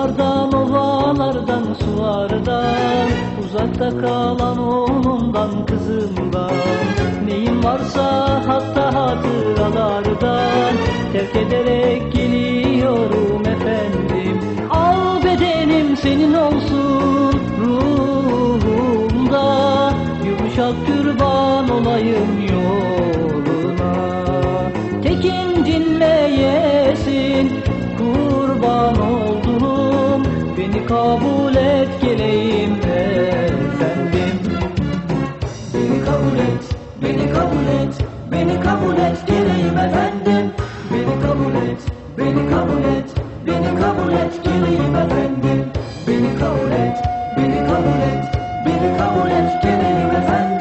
sulardan Uzakta kalan oğlundan kızımdan. Neyim varsa hatta hatıralardan Terk ederek geliyorum efendim. Al bedenim senin olsun ruhumda Yumuşak türban olayım yoluna. Tekin oldum Beni kabul et geleyim efendim Beni kabul et, beni kabul et, beni kabul et geleyim efendim. Beni kabul et, beni kabul et, beni kabul et geleyim efendim. Beni kabul et, beni kabul et, beni kabul et geleyim efendim.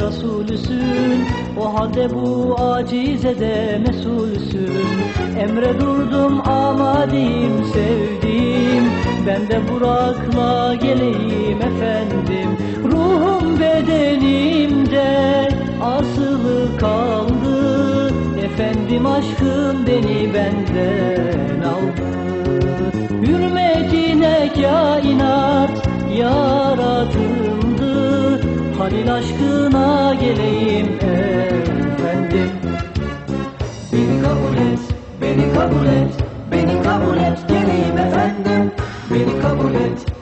Resulüsün. O halde bu acize de mesulsün. Emre durdum amadeyim sevdiğim Ben de Burak'la geleyim efendim. Ruhum bedenimde asılı kaldı. Efendim aşkım beni benden aldı. Hürmetine kainat Halil aşkına geleyim efendim Beni kabul et, beni kabul et, beni kabul et geleyim efendim. Beni kabul et,